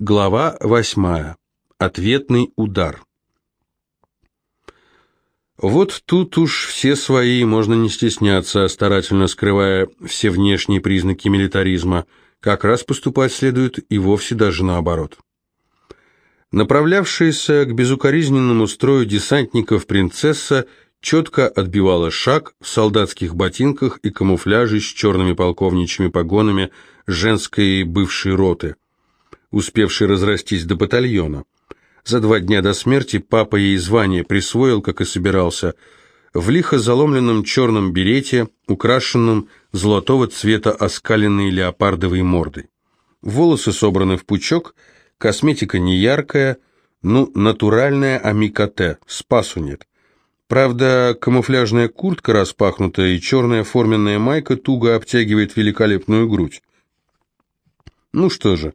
Глава восьмая. Ответный удар. Вот тут уж все свои, можно не стесняться, старательно скрывая все внешние признаки милитаризма. Как раз поступать следует и вовсе даже наоборот. Направлявшаяся к безукоризненному строю десантников принцесса четко отбивала шаг в солдатских ботинках и камуфляже с черными полковничьими погонами женской бывшей роты – успевший разрастись до батальона. За два дня до смерти папа ей звание присвоил, как и собирался, в лихо заломленном черном берете, украшенном золотого цвета оскаленной леопардовой мордой. Волосы собраны в пучок, косметика не яркая, ну, натуральная амикоте, спасу нет. Правда, камуфляжная куртка распахнутая и черная форменная майка туго обтягивает великолепную грудь. Ну что же,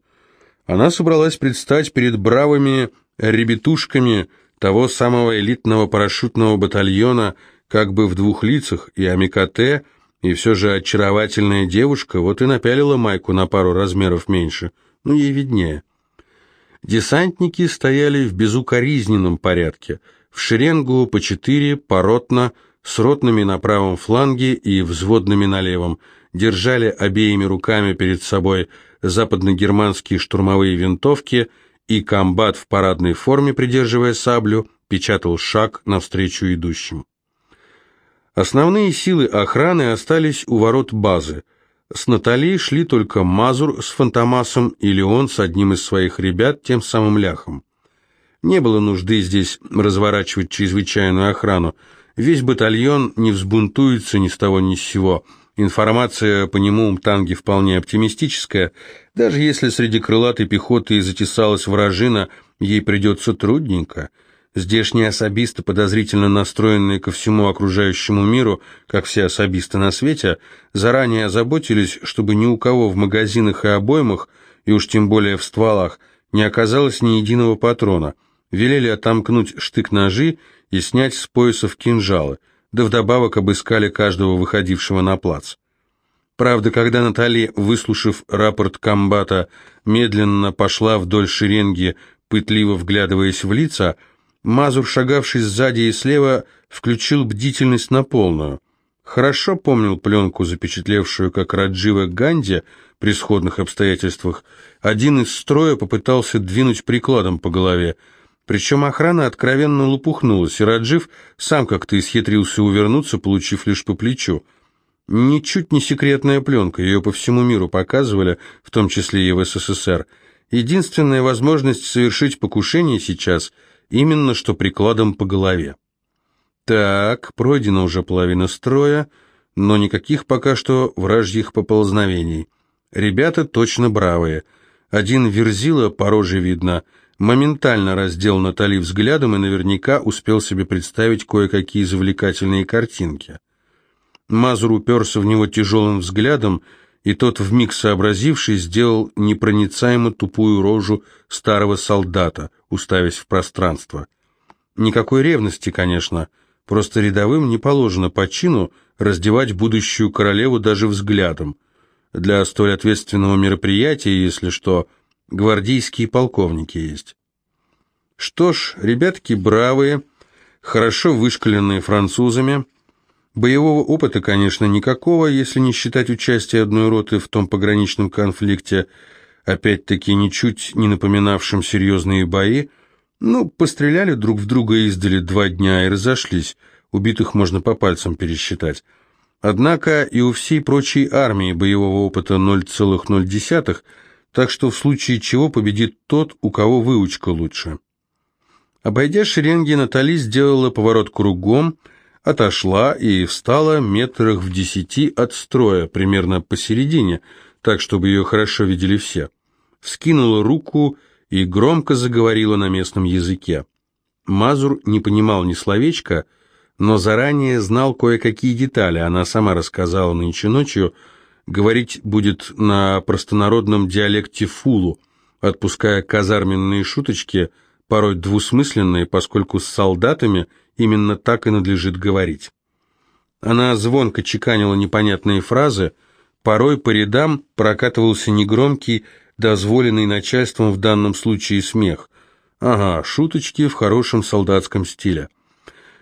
она собралась предстать перед бравыми ребятушками того самого элитного парашютного батальона, как бы в двух лицах, и Амикате, и все же очаровательная девушка, вот и напялила майку на пару размеров меньше, ну ей виднее. Десантники стояли в безукоризненном порядке, в шеренгу по четыре, поротно, с ротными на правом фланге и взводными на левом, держали обеими руками перед собой – западногерманские штурмовые винтовки, и комбат в парадной форме, придерживая саблю, печатал шаг навстречу идущим. Основные силы охраны остались у ворот базы. С Натали шли только Мазур с Фантомасом и Леон с одним из своих ребят, тем самым ляхом. Не было нужды здесь разворачивать чрезвычайную охрану. Весь батальон не взбунтуется ни с того ни с сего – Информация по нему Танги вполне оптимистическая. Даже если среди крылатой пехоты и затесалась вражина, ей придется трудненько. Здешние особисты, подозрительно настроенные ко всему окружающему миру, как все особисты на свете, заранее озаботились, чтобы ни у кого в магазинах и обоймах, и уж тем более в стволах, не оказалось ни единого патрона. Велели отомкнуть штык-ножи и снять с поясов кинжалы – да вдобавок обыскали каждого выходившего на плац. Правда, когда Натали, выслушав рапорт комбата, медленно пошла вдоль шеренги, пытливо вглядываясь в лица, Мазур, шагавший сзади и слева, включил бдительность на полную. Хорошо помнил пленку, запечатлевшую, как Раджива Ганди при сходных обстоятельствах один из строя попытался двинуть прикладом по голове, причем охрана откровенно лопухнулась, и Раджив сам как-то исхитрился увернуться, получив лишь по плечу. Ничуть не секретная пленка, ее по всему миру показывали, в том числе и в СССР. Единственная возможность совершить покушение сейчас именно что прикладом по голове. Так, пройдена уже половина строя, но никаких пока что вражьих поползновений. Ребята точно бравые. Один верзила, по роже видно – моментально раздел Натали взглядом и наверняка успел себе представить кое-какие завлекательные картинки. Мазур уперся в него тяжелым взглядом, и тот, вмиг сообразивший, сделал непроницаемо тупую рожу старого солдата, уставясь в пространство. Никакой ревности, конечно, просто рядовым не положено по чину раздевать будущую королеву даже взглядом. Для столь ответственного мероприятия, если что, гвардейские полковники есть. Что ж, ребятки бравые, хорошо вышкаленные французами. Боевого опыта, конечно, никакого, если не считать участие одной роты в том пограничном конфликте, опять-таки ничуть не напоминавшем серьезные бои. Ну, постреляли друг в друга издали два дня и разошлись, убитых можно по пальцам пересчитать. Однако и у всей прочей армии боевого опыта 0,0, так что в случае чего победит тот, у кого выучка лучше. Обойдя шеренги, Натали сделала поворот кругом, отошла и встала метрах в десяти от строя, примерно посередине, так, чтобы ее хорошо видели все. Вскинула руку и громко заговорила на местном языке. Мазур не понимал ни словечка, но заранее знал кое-какие детали, она сама рассказала нынче ночью, говорить будет на простонародном диалекте фулу, отпуская казарменные шуточки, порой двусмысленные, поскольку с солдатами именно так и надлежит говорить. Она звонко чеканила непонятные фразы, порой по рядам прокатывался негромкий, дозволенный начальством в данном случае смех. Ага, шуточки в хорошем солдатском стиле.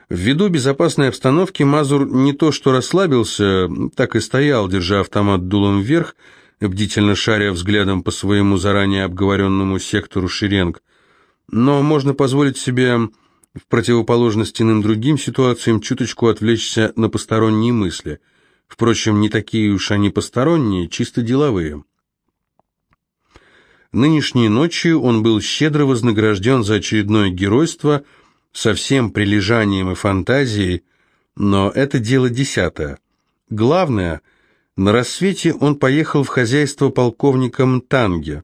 Ввиду безопасной обстановки Мазур не то что расслабился, так и стоял, держа автомат дулом вверх, бдительно шаря взглядом по своему заранее обговоренному сектору шеренг. Но можно позволить себе, в противоположность иным другим ситуациям, чуточку отвлечься на посторонние мысли. Впрочем, не такие уж они посторонние, чисто деловые. Нынешней ночью он был щедро вознагражден за очередное геройство – со всем прилежанием и фантазией, но это дело десятое. Главное, на рассвете он поехал в хозяйство полковника Мтанге.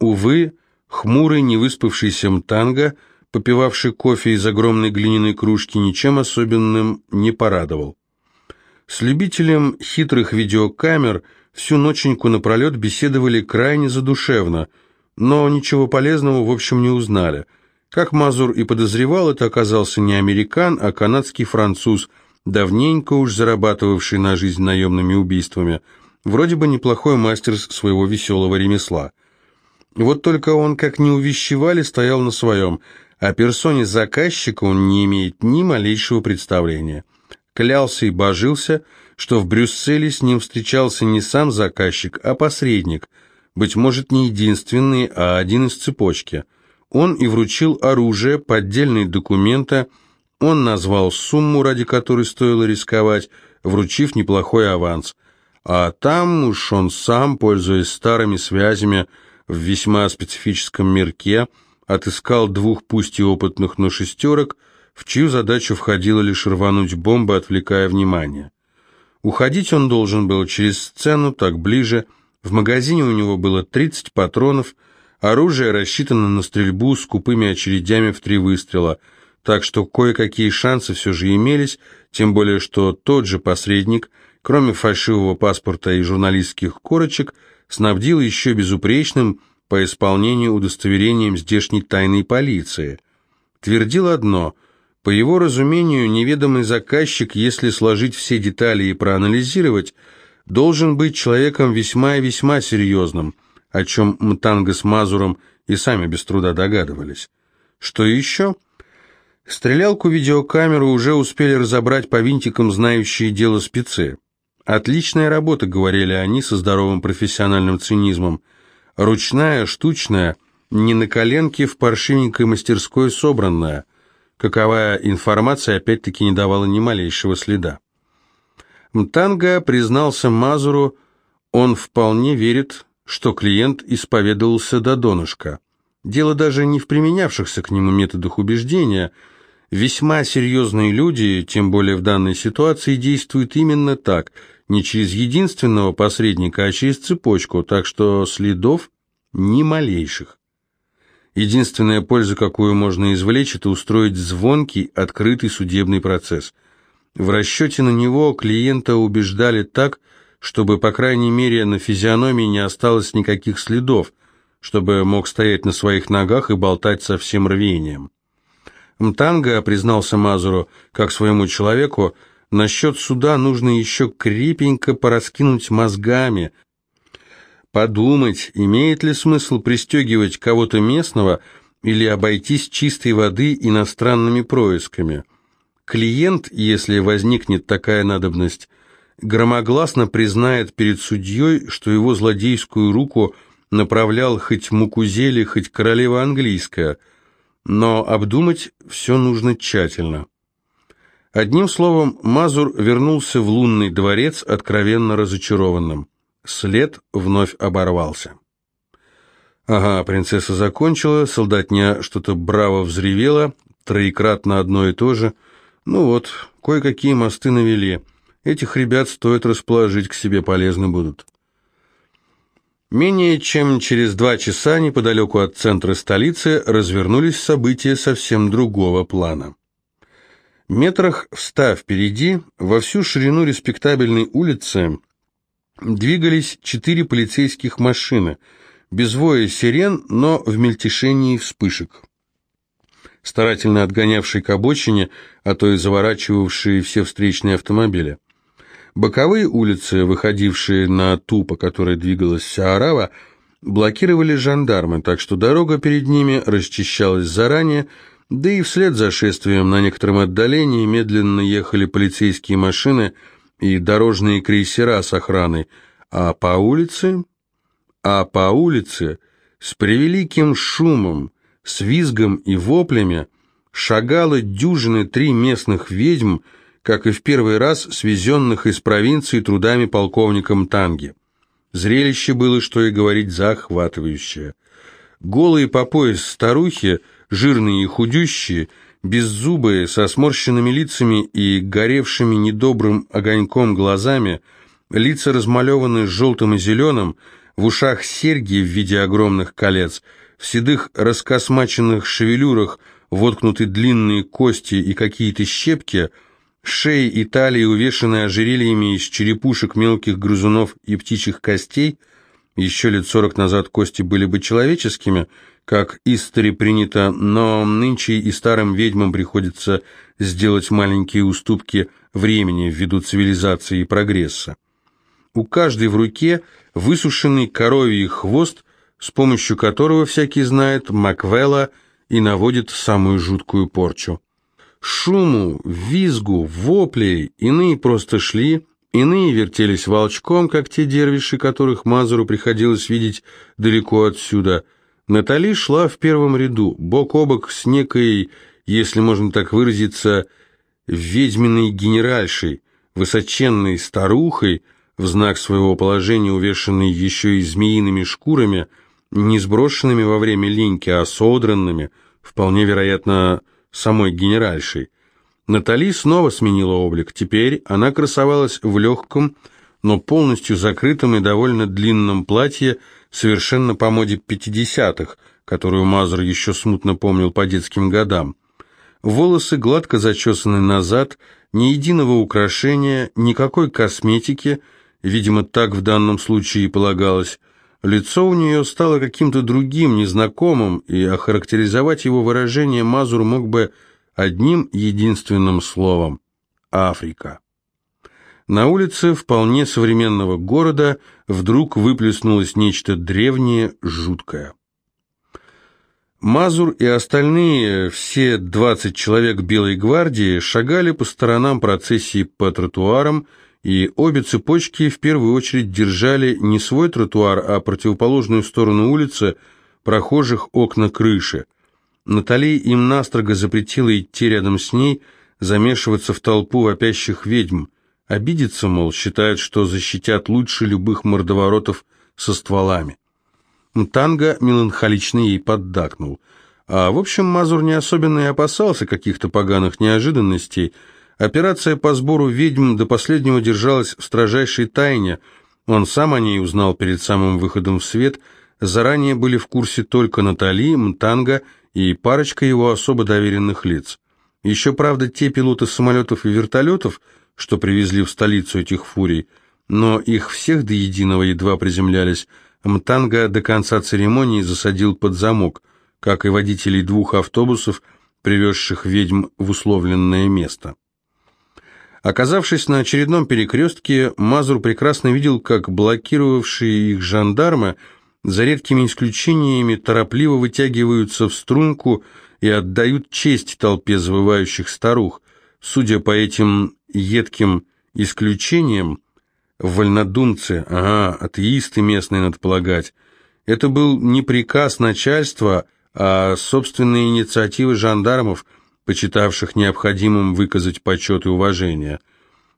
Увы, хмурый, невыспавшийся Мтанга, попивавший кофе из огромной глиняной кружки, ничем особенным не порадовал. С любителем хитрых видеокамер всю ноченьку напролет беседовали крайне задушевно, но ничего полезного в общем не узнали – как Мазур и подозревал, это оказался не американ, а канадский француз, давненько уж зарабатывавший на жизнь наемными убийствами. Вроде бы неплохой мастер своего веселого ремесла. Вот только он, как не увещевали, стоял на своем. О персоне заказчика он не имеет ни малейшего представления. Клялся и божился, что в Брюсселе с ним встречался не сам заказчик, а посредник, быть может, не единственный, а один из цепочки – он и вручил оружие, поддельные документы, он назвал сумму, ради которой стоило рисковать, вручив неплохой аванс. А там уж он сам, пользуясь старыми связями в весьма специфическом мирке, отыскал двух пусть и опытных, но шестерок, в чью задачу входило лишь рвануть бомбы, отвлекая внимание. Уходить он должен был через сцену, так ближе. В магазине у него было 30 патронов – Оружие рассчитано на стрельбу с купыми очередями в три выстрела, так что кое-какие шансы все же имелись, тем более что тот же посредник, кроме фальшивого паспорта и журналистских корочек, снабдил еще безупречным по исполнению удостоверением здешней тайной полиции. Твердил одно – по его разумению, неведомый заказчик, если сложить все детали и проанализировать, должен быть человеком весьма и весьма серьезным – о чем Мтанга с Мазуром и сами без труда догадывались. Что еще? Стрелялку-видеокамеру уже успели разобрать по винтикам знающие дело спецы. «Отличная работа», — говорили они со здоровым профессиональным цинизмом. «Ручная, штучная, не на коленке в паршивенькой мастерской собранная». Каковая информация опять-таки не давала ни малейшего следа. Мтанга признался Мазуру, он вполне верит что клиент исповедовался до донышка. Дело даже не в применявшихся к нему методах убеждения. Весьма серьезные люди, тем более в данной ситуации, действуют именно так, не через единственного посредника, а через цепочку, так что следов ни малейших. Единственная польза, какую можно извлечь, это устроить звонкий, открытый судебный процесс. В расчете на него клиента убеждали так, чтобы, по крайней мере, на физиономии не осталось никаких следов, чтобы мог стоять на своих ногах и болтать со всем рвением. Мтанга признался Мазуру, как своему человеку, насчет суда нужно еще крепенько пораскинуть мозгами, подумать, имеет ли смысл пристегивать кого-то местного или обойтись чистой воды иностранными происками. Клиент, если возникнет такая надобность, громогласно признает перед судьей, что его злодейскую руку направлял хоть Мукузели, хоть королева английская, но обдумать все нужно тщательно. Одним словом, Мазур вернулся в лунный дворец откровенно разочарованным. След вновь оборвался. Ага, принцесса закончила, солдатня что-то браво взревела, троекратно одно и то же. Ну вот, кое-какие мосты навели – Этих ребят стоит расположить к себе, полезны будут. Менее чем через два часа неподалеку от центра столицы развернулись события совсем другого плана. Метрах в ста впереди, во всю ширину респектабельной улицы, двигались четыре полицейских машины, без воя сирен, но в мельтешении вспышек. Старательно отгонявшие к обочине, а то и заворачивавшие все встречные автомобили. Боковые улицы, выходившие на ту, по которой двигалась Арава, блокировали жандармы, так что дорога перед ними расчищалась заранее, да и вслед за шествием на некотором отдалении медленно ехали полицейские машины и дорожные крейсера с охраной, а по улице... А по улице с превеликим шумом, с визгом и воплями шагало дюжины три местных ведьм, как и в первый раз свезенных из провинции трудами полковником Танги. Зрелище было, что и говорить, захватывающее. Голые по пояс старухи, жирные и худющие, беззубые, со сморщенными лицами и горевшими недобрым огоньком глазами, лица размалеваны желтым и зеленым, в ушах серьги в виде огромных колец, в седых раскосмаченных шевелюрах воткнуты длинные кости и какие-то щепки, шеи и талии увешаны ожерельями из черепушек мелких грызунов и птичьих костей, еще лет сорок назад кости были бы человеческими, как истори принято, но нынче и старым ведьмам приходится сделать маленькие уступки времени ввиду цивилизации и прогресса. У каждой в руке высушенный коровий хвост, с помощью которого всякий знает Маквелла и наводит самую жуткую порчу. Шуму, визгу, воплей иные просто шли, иные вертелись волчком, как те дервиши, которых Мазуру приходилось видеть далеко отсюда. Натали шла в первом ряду, бок о бок с некой, если можно так выразиться, ведьминой генеральшей, высоченной старухой, в знак своего положения увешанной еще и змеиными шкурами, не сброшенными во время линьки, а содранными, вполне вероятно, самой генеральшей. Натали снова сменила облик. Теперь она красовалась в легком, но полностью закрытом и довольно длинном платье, совершенно по моде пятидесятых, которую Мазур еще смутно помнил по детским годам. Волосы гладко зачесаны назад, ни единого украшения, никакой косметики, видимо, так в данном случае и полагалось. Лицо у нее стало каким-то другим, незнакомым, и охарактеризовать его выражение Мазур мог бы одним единственным словом – Африка. На улице вполне современного города вдруг выплеснулось нечто древнее, жуткое. Мазур и остальные, все 20 человек Белой гвардии, шагали по сторонам процессии по тротуарам, и обе цепочки в первую очередь держали не свой тротуар, а противоположную сторону улицы, прохожих окна крыши. Натали им настрого запретила идти рядом с ней, замешиваться в толпу вопящих ведьм. Обидеться, мол, считают, что защитят лучше любых мордоворотов со стволами. Танго меланхолично ей поддакнул. А в общем, Мазур не особенно и опасался каких-то поганых неожиданностей – Операция по сбору ведьм до последнего держалась в строжайшей тайне. Он сам о ней узнал перед самым выходом в свет. Заранее были в курсе только Натали, Мтанга и парочка его особо доверенных лиц. Еще, правда, те пилоты самолетов и вертолетов, что привезли в столицу этих фурий, но их всех до единого едва приземлялись, Мтанга до конца церемонии засадил под замок, как и водителей двух автобусов, привезших ведьм в условленное место. Оказавшись на очередном перекрестке, Мазур прекрасно видел, как блокировавшие их жандармы, за редкими исключениями, торопливо вытягиваются в струнку и отдают честь толпе завывающих старух. Судя по этим едким исключениям, вольнодумцы, ага, атеисты местные, надо полагать, это был не приказ начальства, а собственные инициативы жандармов – почитавших необходимым выказать почет и уважение.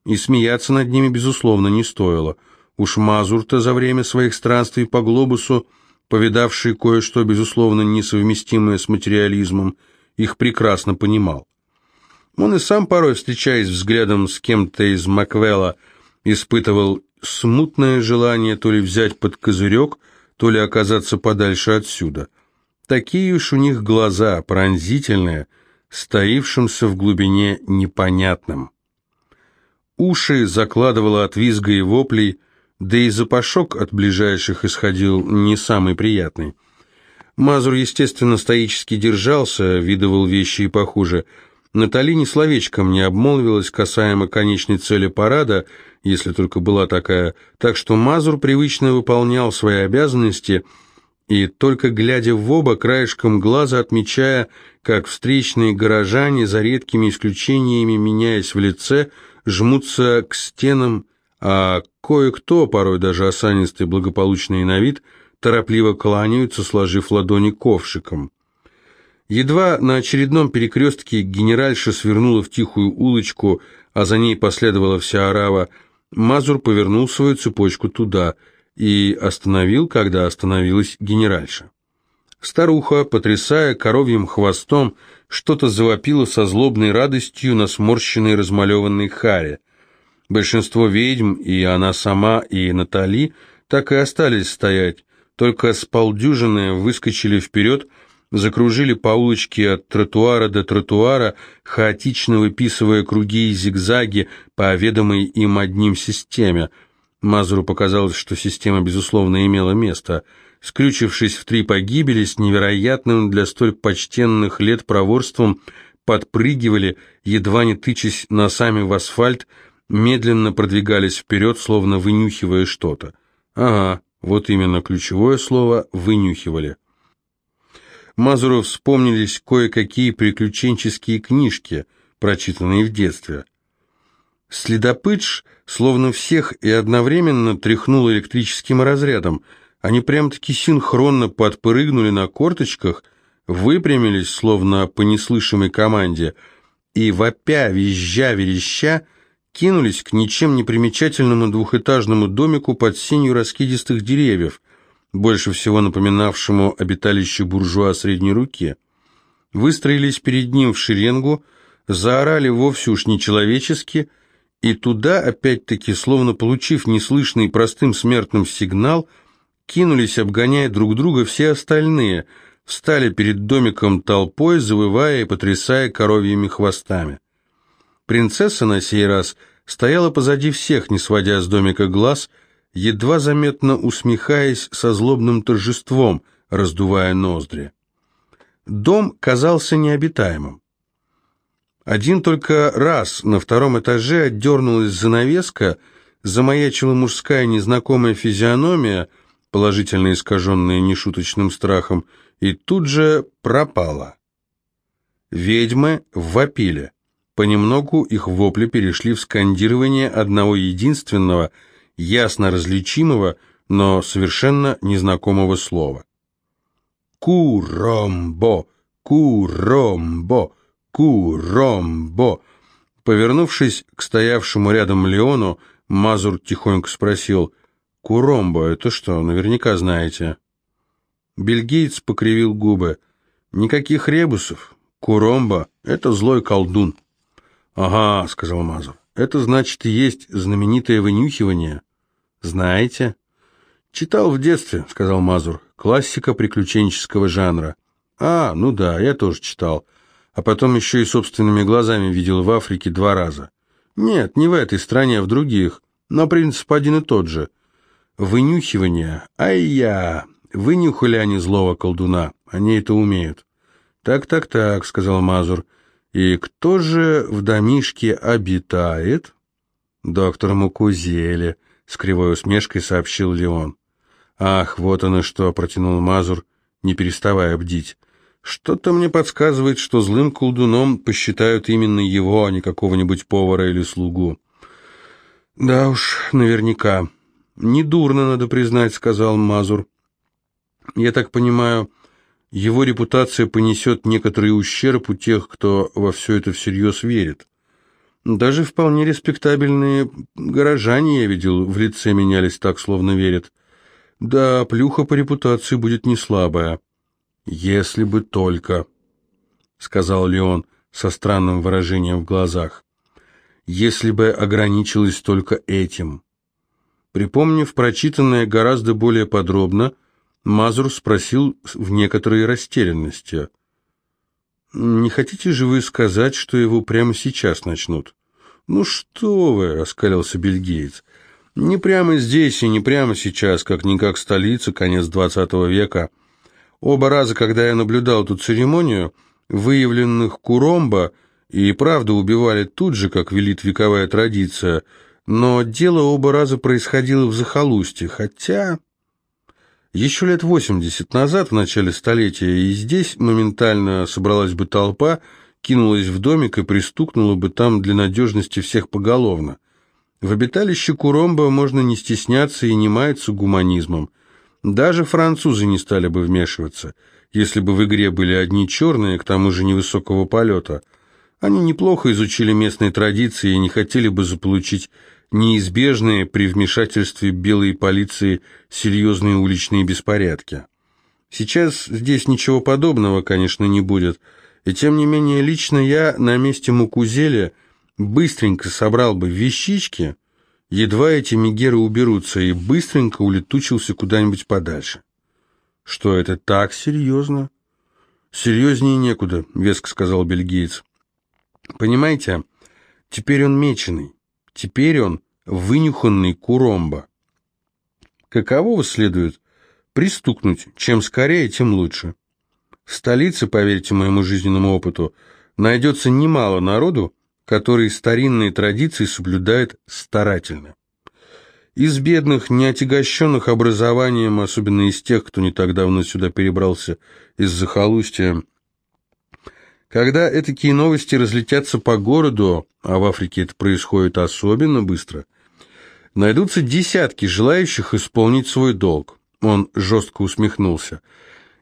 И смеяться над ними, безусловно, не стоило. Уж Мазур-то за время своих странствий по глобусу, повидавший кое-что, безусловно, несовместимое с материализмом, их прекрасно понимал. Он и сам порой, встречаясь взглядом с кем-то из Маквелла, испытывал смутное желание то ли взять под козырек, то ли оказаться подальше отсюда. Такие уж у них глаза, пронзительные, стоившимся в глубине непонятным. Уши закладывало от визга и воплей, да и запашок от ближайших исходил не самый приятный. Мазур, естественно, стоически держался, видывал вещи и похуже. Натали ни словечком не обмолвилась касаемо конечной цели парада, если только была такая, так что Мазур привычно выполнял свои обязанности и только глядя в оба, краешком глаза отмечая, как встречные горожане, за редкими исключениями меняясь в лице, жмутся к стенам, а кое-кто, порой даже осанистый, благополучный на вид, торопливо кланяются, сложив ладони ковшиком. Едва на очередном перекрестке генеральша свернула в тихую улочку, а за ней последовала вся орава, Мазур повернул свою цепочку туда и остановил, когда остановилась генеральша. Старуха, потрясая коровьим хвостом, что-то завопила со злобной радостью на сморщенной размалеванной харе. Большинство ведьм, и она сама, и Натали, так и остались стоять, только с полдюжины выскочили вперед, закружили по улочке от тротуара до тротуара, хаотично выписывая круги и зигзаги по ведомой им одним системе. Мазуру показалось, что система, безусловно, имела место. Скрючившись в три погибели, с невероятным для столь почтенных лет проворством, подпрыгивали, едва не тычась носами в асфальт, медленно продвигались вперед, словно вынюхивая что-то. Ага, вот именно ключевое слово «вынюхивали». Мазуру вспомнились кое-какие приключенческие книжки, прочитанные в детстве. Следопытш словно всех и одновременно тряхнул электрическим разрядом. Они прям-таки синхронно подпрыгнули на корточках, выпрямились, словно по неслышимой команде, и, вопя, визжа, вереща, кинулись к ничем не примечательному двухэтажному домику под сенью раскидистых деревьев, больше всего напоминавшему обиталище буржуа средней руки. Выстроились перед ним в шеренгу, заорали вовсе уж нечеловечески, и туда, опять-таки, словно получив неслышный простым смертным сигнал, кинулись, обгоняя друг друга все остальные, встали перед домиком толпой, завывая и потрясая коровьими хвостами. Принцесса на сей раз стояла позади всех, не сводя с домика глаз, едва заметно усмехаясь со злобным торжеством, раздувая ноздри. Дом казался необитаемым. Один только раз на втором этаже отдернулась занавеска, замаячила мужская незнакомая физиономия, положительно искаженная нешуточным страхом, и тут же пропала. Ведьмы вопили. Понемногу их вопли перешли в скандирование одного единственного – ясно различимого, но совершенно незнакомого слова. «Куромбо! Куромбо! Куромбо!» Повернувшись к стоявшему рядом Леону, Мазур тихонько спросил, «Куромбо, это что, наверняка знаете?» Бельгиец покривил губы. «Никаких ребусов. Куромбо — это злой колдун». «Ага», — сказал Мазур, — «это значит и есть знаменитое вынюхивание». «Знаете?» «Читал в детстве», — сказал Мазур. «Классика приключенческого жанра». «А, ну да, я тоже читал. А потом еще и собственными глазами видел в Африке два раза. Нет, не в этой стране, а в других. Но принцип один и тот же. Вынюхивание. Ай-я! Вынюхали они злого колдуна. Они это умеют». «Так-так-так», — сказал Мазур. «И кто же в домишке обитает?» «Доктор Мукузели», с кривой усмешкой сообщил Леон. «Ах, вот оно что!» — протянул Мазур, не переставая бдить. «Что-то мне подсказывает, что злым колдуном посчитают именно его, а не какого-нибудь повара или слугу». «Да уж, наверняка. Недурно, надо признать», — сказал Мазур. «Я так понимаю, его репутация понесет некоторый ущерб у тех, кто во все это всерьез верит». Даже вполне респектабельные горожане, я видел, в лице менялись так, словно верят. Да, плюха по репутации будет не слабая. Если бы только, сказал Леон со странным выражением в глазах. Если бы ограничилось только этим. Припомнив прочитанное гораздо более подробно, Мазур спросил в некоторой растерянности – «Не хотите же вы сказать, что его прямо сейчас начнут?» «Ну что вы!» — оскалился бельгиец. «Не прямо здесь и не прямо сейчас, как-никак столица, конец двадцатого века. Оба раза, когда я наблюдал эту церемонию, выявленных Куромба и правда убивали тут же, как велит вековая традиция, но дело оба раза происходило в захолустье, хотя...» Еще лет 80 назад, в начале столетия, и здесь моментально собралась бы толпа, кинулась в домик и пристукнула бы там для надежности всех поголовно. В обиталище Куромба можно не стесняться и не маяться гуманизмом. Даже французы не стали бы вмешиваться, если бы в игре были одни черные, к тому же невысокого полета. Они неплохо изучили местные традиции и не хотели бы заполучить неизбежные при вмешательстве белой полиции серьезные уличные беспорядки. Сейчас здесь ничего подобного, конечно, не будет, и тем не менее лично я на месте Мукузеля быстренько собрал бы вещички, едва эти мигеры уберутся, и быстренько улетучился куда-нибудь подальше. Что это так серьезно? Серьезнее некуда, веско сказал бельгиец. Понимаете, теперь он меченый. Теперь он вынюханный Куромба. Какового следует пристукнуть, чем скорее, тем лучше. В столице, поверьте моему жизненному опыту, найдется немало народу, который старинные традиции соблюдает старательно. Из бедных, не отягощенных образованием, особенно из тех, кто не так давно сюда перебрался из захолустья, когда такие новости разлетятся по городу, а в Африке это происходит особенно быстро, найдутся десятки желающих исполнить свой долг. Он жестко усмехнулся.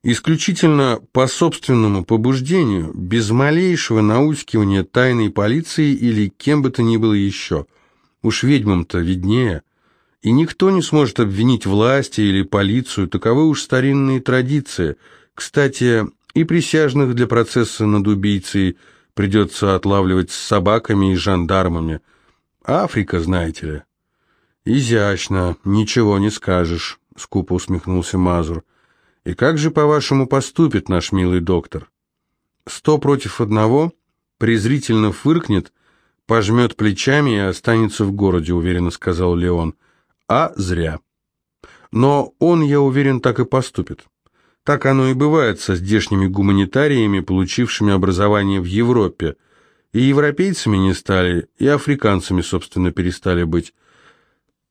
Исключительно по собственному побуждению, без малейшего наускивания тайной полиции или кем бы то ни было еще. Уж ведьмам-то виднее. И никто не сможет обвинить власти или полицию, таковы уж старинные традиции. Кстати, и присяжных для процесса над убийцей придется отлавливать с собаками и жандармами. Африка, знаете ли. Изящно, ничего не скажешь, скупо усмехнулся Мазур. И как же, по-вашему, поступит наш милый доктор? Сто против одного, презрительно фыркнет, пожмет плечами и останется в городе, уверенно сказал Леон. А зря. Но он, я уверен, так и поступит. Так оно и бывает со здешними гуманитариями, получившими образование в Европе. И европейцами не стали, и африканцами, собственно, перестали быть.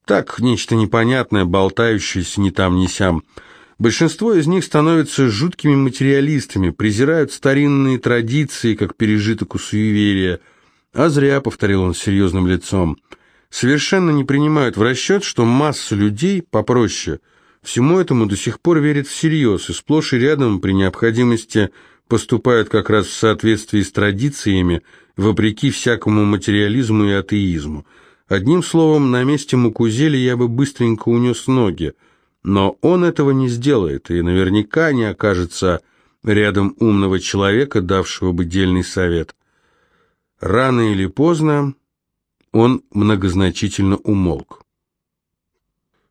Так, нечто непонятное, болтающееся ни там, ни сям. Большинство из них становятся жуткими материалистами, презирают старинные традиции, как пережиток у суеверия. А зря, повторил он серьезным лицом, совершенно не принимают в расчет, что масса людей попроще – Всему этому до сих пор верят всерьез и сплошь и рядом при необходимости поступают как раз в соответствии с традициями, вопреки всякому материализму и атеизму. Одним словом, на месте Мукузели я бы быстренько унес ноги, но он этого не сделает и наверняка не окажется рядом умного человека, давшего бы дельный совет. Рано или поздно он многозначительно умолк.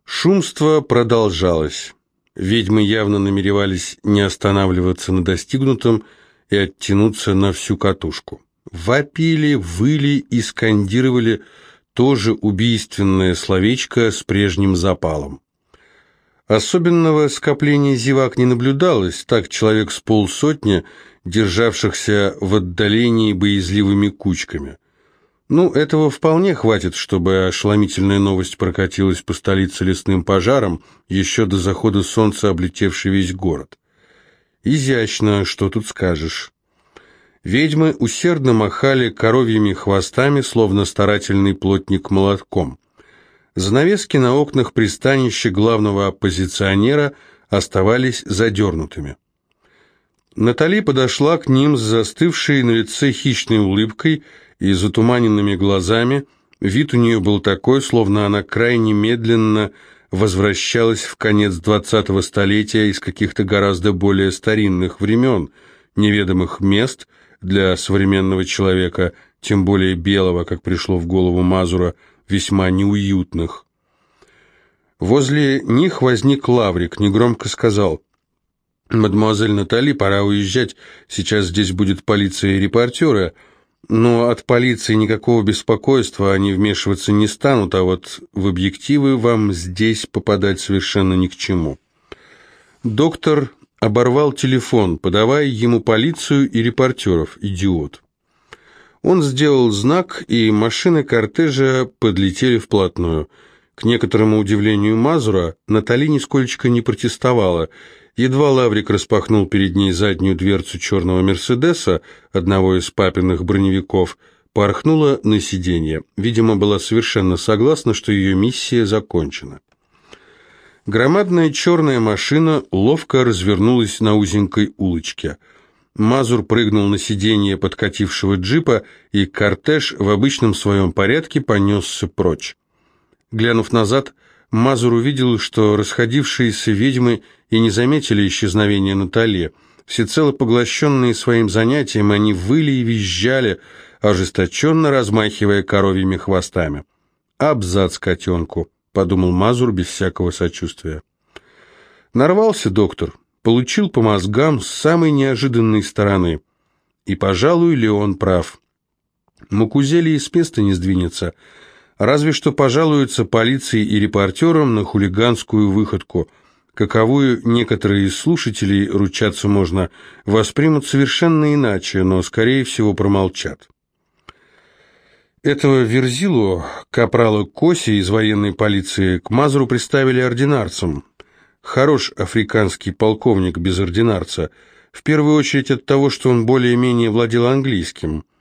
Шумство продолжалось. Ведьмы явно намеревались не останавливаться на достигнутом и оттянуться на всю катушку. Вопили, выли и скандировали тоже убийственное словечко с прежним запалом. Особенного скопления зевак не наблюдалось, так человек с полсотни, державшихся в отдалении боязливыми кучками – ну, этого вполне хватит, чтобы ошеломительная новость прокатилась по столице лесным пожаром, еще до захода солнца облетевший весь город. Изящно, что тут скажешь. Ведьмы усердно махали коровьими хвостами, словно старательный плотник молотком. Занавески на окнах пристанища главного оппозиционера оставались задернутыми. Натали подошла к ним с застывшей на лице хищной улыбкой и затуманенными глазами. Вид у нее был такой, словно она крайне медленно возвращалась в конец двадцатого столетия из каких-то гораздо более старинных времен, неведомых мест для современного человека, тем более белого, как пришло в голову Мазура, весьма неуютных. Возле них возник Лаврик, негромко сказал «Мадемуазель Натали, пора уезжать, сейчас здесь будет полиция и репортеры». Но от полиции никакого беспокойства они вмешиваться не станут, а вот в объективы вам здесь попадать совершенно ни к чему. Доктор оборвал телефон, подавая ему полицию и репортеров, идиот. Он сделал знак, и машины кортежа подлетели вплотную. К некоторому удивлению Мазура, Натали нисколько не протестовала. Едва Лаврик распахнул перед ней заднюю дверцу черного «Мерседеса», одного из папиных броневиков, порхнула на сиденье. Видимо, была совершенно согласна, что ее миссия закончена. Громадная черная машина ловко развернулась на узенькой улочке. Мазур прыгнул на сиденье подкатившего джипа, и кортеж в обычном своем порядке понесся прочь. Глянув назад, Мазур увидел, что расходившиеся ведьмы и не заметили исчезновения Натали. Всецело поглощенные своим занятием, они выли и визжали, ожесточенно размахивая коровьими хвостами. «Абзац котенку», — подумал Мазур без всякого сочувствия. Нарвался доктор, получил по мозгам с самой неожиданной стороны. И, пожалуй, ли он прав. Мукузели и с места не сдвинется — разве что пожалуются полиции и репортерам на хулиганскую выходку, каковую некоторые из слушателей, ручаться можно, воспримут совершенно иначе, но, скорее всего, промолчат. Этого Верзилу, капрала Коси из военной полиции, к Мазуру представили ординарцем. Хорош африканский полковник без ординарца, в первую очередь от того, что он более-менее владел английским –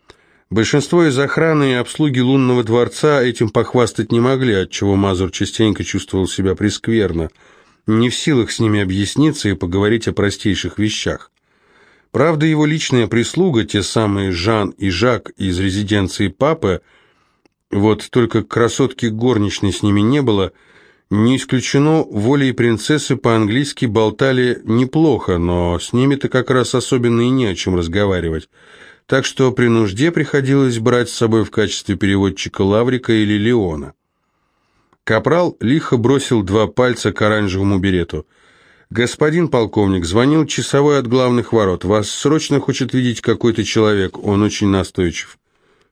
Большинство из охраны и обслуги лунного дворца этим похвастать не могли, отчего Мазур частенько чувствовал себя прескверно, не в силах с ними объясниться и поговорить о простейших вещах. Правда, его личная прислуга, те самые Жан и Жак из резиденции папы, вот только красотки горничной с ними не было, не исключено, волей принцессы по-английски болтали неплохо, но с ними-то как раз особенно и не о чем разговаривать так что при нужде приходилось брать с собой в качестве переводчика Лаврика или Леона. Капрал лихо бросил два пальца к оранжевому берету. «Господин полковник, звонил часовой от главных ворот. Вас срочно хочет видеть какой-то человек, он очень настойчив».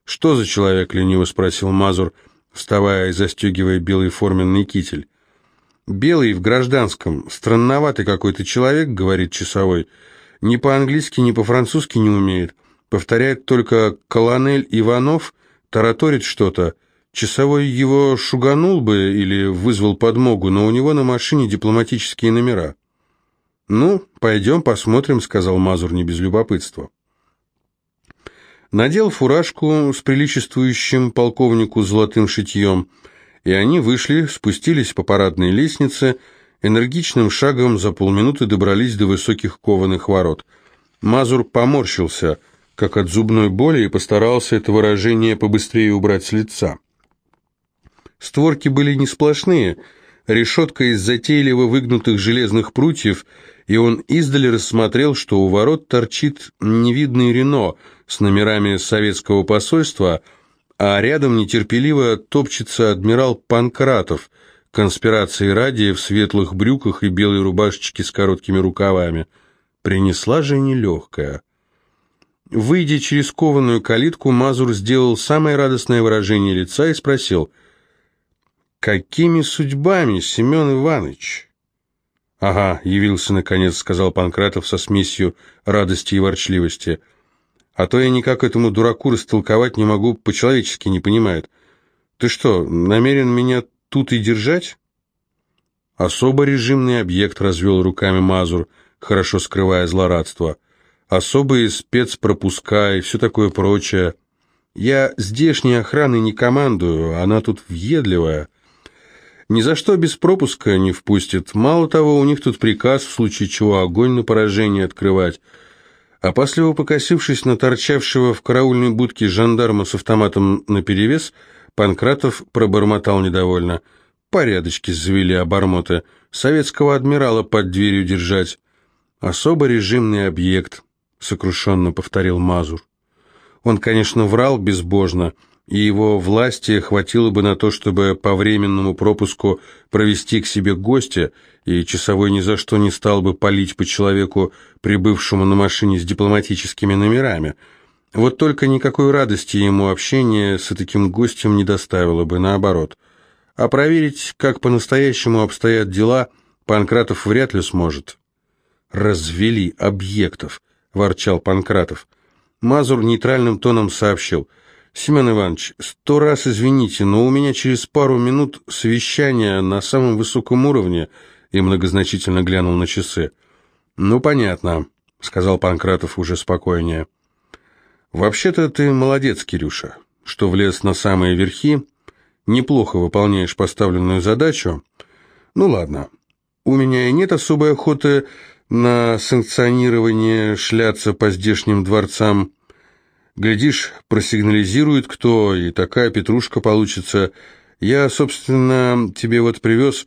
«Что за человек?» — лениво спросил Мазур, вставая и застегивая белый форменный китель. «Белый в гражданском. Странноватый какой-то человек», — говорит часовой. «Ни по-английски, ни по-французски не умеет. Повторяет только «колонель Иванов», тараторит что-то. Часовой его шуганул бы или вызвал подмогу, но у него на машине дипломатические номера. «Ну, пойдем посмотрим», — сказал Мазур не без любопытства. Надел фуражку с приличествующим полковнику золотым шитьем, и они вышли, спустились по парадной лестнице, энергичным шагом за полминуты добрались до высоких кованых ворот. Мазур поморщился — как от зубной боли, и постарался это выражение побыстрее убрать с лица. Створки были не сплошные, решетка из затейливо выгнутых железных прутьев, и он издали рассмотрел, что у ворот торчит невидный Рено с номерами советского посольства, а рядом нетерпеливо топчется адмирал Панкратов, конспирации ради в светлых брюках и белой рубашечке с короткими рукавами. Принесла же нелегкая. Выйдя через кованую калитку, Мазур сделал самое радостное выражение лица и спросил, «Какими судьбами, Семен Иванович?» «Ага, явился, наконец», — сказал Панкратов со смесью радости и ворчливости. «А то я никак этому дураку растолковать не могу, по-человечески не понимает. Ты что, намерен меня тут и держать?» «Особо режимный объект», — развел руками Мазур, хорошо скрывая злорадство особые спецпропуска и все такое прочее. Я здешней охраны не командую, она тут въедливая. Ни за что без пропуска не впустит. Мало того, у них тут приказ, в случае чего огонь на поражение открывать. А после покосившись на торчавшего в караульной будке жандарма с автоматом наперевес, Панкратов пробормотал недовольно. Порядочки завели обормоты. Советского адмирала под дверью держать. Особо режимный объект сокрушенно повторил Мазур. Он, конечно, врал безбожно, и его власти хватило бы на то, чтобы по временному пропуску провести к себе гостя, и часовой ни за что не стал бы палить по человеку, прибывшему на машине с дипломатическими номерами. Вот только никакой радости ему общение с таким гостем не доставило бы, наоборот. А проверить, как по-настоящему обстоят дела, Панкратов вряд ли сможет. «Развели объектов», ворчал Панкратов. Мазур нейтральным тоном сообщил. Семен Иванович, сто раз извините, но у меня через пару минут совещание на самом высоком уровне, и многозначительно глянул на часы. Ну, понятно, сказал Панкратов уже спокойнее. Вообще-то ты молодец, Кирюша, что влез на самые верхи, неплохо выполняешь поставленную задачу. Ну ладно, у меня и нет особой охоты на санкционирование шляться по здешним дворцам. Глядишь, просигнализирует кто, и такая петрушка получится. Я, собственно, тебе вот привез...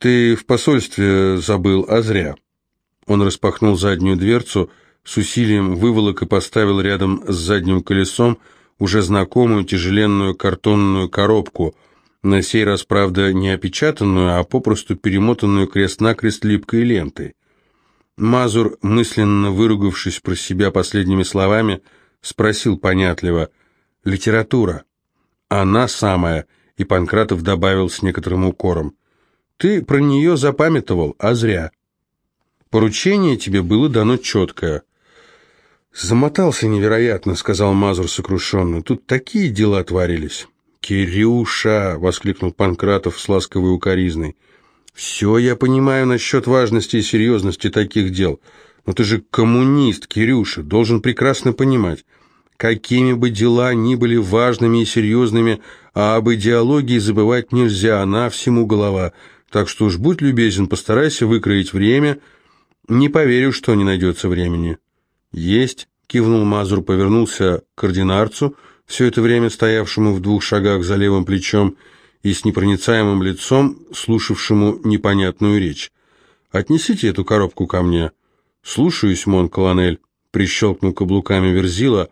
Ты в посольстве забыл, а зря. Он распахнул заднюю дверцу, с усилием выволок и поставил рядом с задним колесом уже знакомую тяжеленную картонную коробку, на сей раз, правда, не опечатанную, а попросту перемотанную крест-накрест липкой лентой. Мазур, мысленно выругавшись про себя последними словами, спросил понятливо «Литература?» «Она самая», и Панкратов добавил с некоторым укором. «Ты про нее запамятовал, а зря. Поручение тебе было дано четкое». «Замотался невероятно», — сказал Мазур сокрушенно. «Тут такие дела творились». «Кирюша!» — воскликнул Панкратов с ласковой укоризной. «Все я понимаю насчет важности и серьезности таких дел, но ты же коммунист, Кирюша, должен прекрасно понимать, какими бы дела ни были важными и серьезными, а об идеологии забывать нельзя, она всему голова, так что уж будь любезен, постарайся выкроить время, не поверю, что не найдется времени». «Есть», — кивнул Мазур, повернулся к ординарцу, все это время стоявшему в двух шагах за левым плечом, — и с непроницаемым лицом, слушавшему непонятную речь. «Отнесите эту коробку ко мне». «Слушаюсь, мон колонель», — прищелкнул каблуками верзила,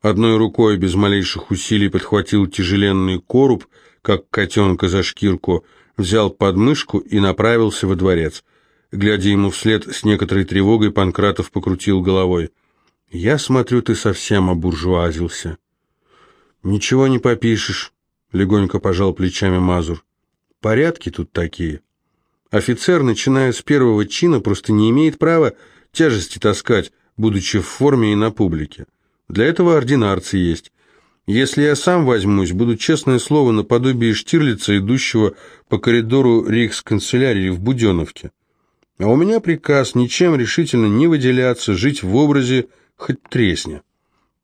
одной рукой без малейших усилий подхватил тяжеленный короб, как котенка за шкирку, взял подмышку и направился во дворец. Глядя ему вслед с некоторой тревогой, Панкратов покрутил головой. «Я смотрю, ты совсем обуржуазился». «Ничего не попишешь. — легонько пожал плечами Мазур. «Порядки тут такие. Офицер, начиная с первого чина, просто не имеет права тяжести таскать, будучи в форме и на публике. Для этого ординарцы есть. Если я сам возьмусь, буду, честное слово, наподобие Штирлица, идущего по коридору рейхсканцелярии в Буденовке. А у меня приказ ничем решительно не выделяться, жить в образе хоть тресня».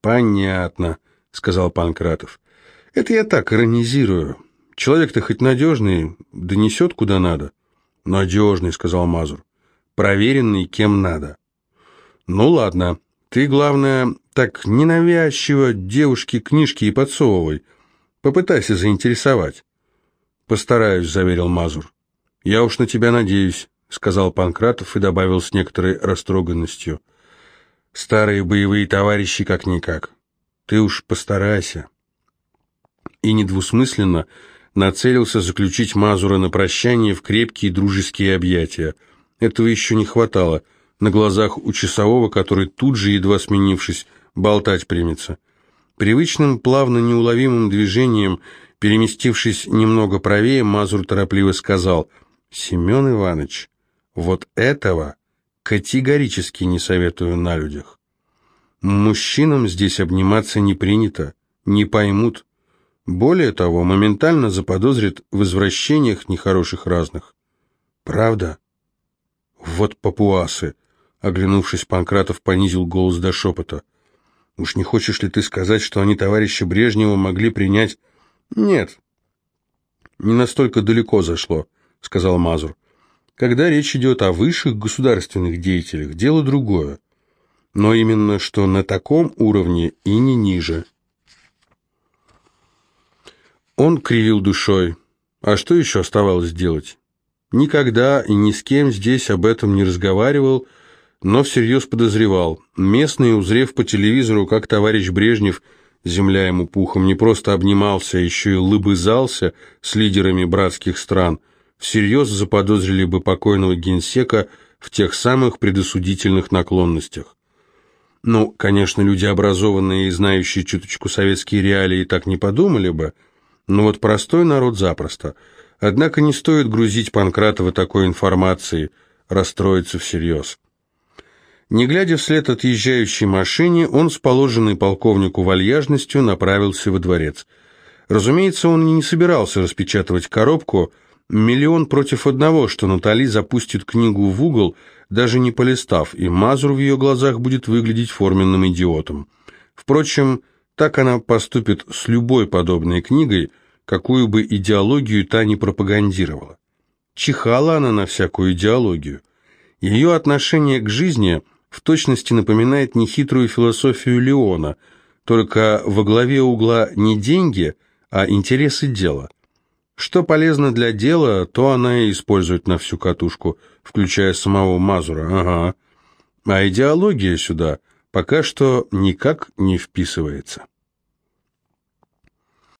«Понятно», — сказал Панкратов. Это я так иронизирую. Человек-то хоть надежный, донесет куда надо. Надежный, сказал Мазур. Проверенный кем надо. Ну ладно, ты, главное, так ненавязчиво девушке книжки и подсовывай. Попытайся заинтересовать. Постараюсь, заверил Мазур. Я уж на тебя надеюсь, сказал Панкратов и добавил с некоторой растроганностью. Старые боевые товарищи как-никак. Ты уж постарайся и недвусмысленно нацелился заключить Мазура на прощание в крепкие дружеские объятия. Этого еще не хватало, на глазах у часового, который тут же, едва сменившись, болтать примется. Привычным, плавно неуловимым движением, переместившись немного правее, Мазур торопливо сказал, «Семен Иванович, вот этого категорически не советую на людях. Мужчинам здесь обниматься не принято, не поймут, более того, моментально заподозрит в извращениях нехороших разных. Правда? Вот папуасы. Оглянувшись, Панкратов понизил голос до шепота. Уж не хочешь ли ты сказать, что они товарища Брежнева могли принять... Нет, не настолько далеко зашло, сказал Мазур. Когда речь идет о высших государственных деятелях, дело другое. Но именно что на таком уровне и не ниже. Он кривил душой. А что еще оставалось делать? Никогда и ни с кем здесь об этом не разговаривал, но всерьез подозревал. Местный, узрев по телевизору, как товарищ Брежнев, земля ему пухом, не просто обнимался, а еще и лыбызался с лидерами братских стран, всерьез заподозрили бы покойного генсека в тех самых предосудительных наклонностях. Ну, конечно, люди образованные и знающие чуточку советские реалии так не подумали бы, но вот простой народ запросто. Однако не стоит грузить Панкратова такой информацией, расстроиться всерьез. Не глядя вслед отъезжающей машине, он с положенной полковнику вальяжностью направился во дворец. Разумеется, он не собирался распечатывать коробку, миллион против одного, что Натали запустит книгу в угол, даже не полистав, и Мазур в ее глазах будет выглядеть форменным идиотом. Впрочем, так она поступит с любой подобной книгой, какую бы идеологию та ни пропагандировала. Чихала она на всякую идеологию. Ее отношение к жизни в точности напоминает нехитрую философию Леона, только во главе угла не деньги, а интересы дела. Что полезно для дела, то она и использует на всю катушку, включая самого Мазура, ага. А идеология сюда пока что никак не вписывается.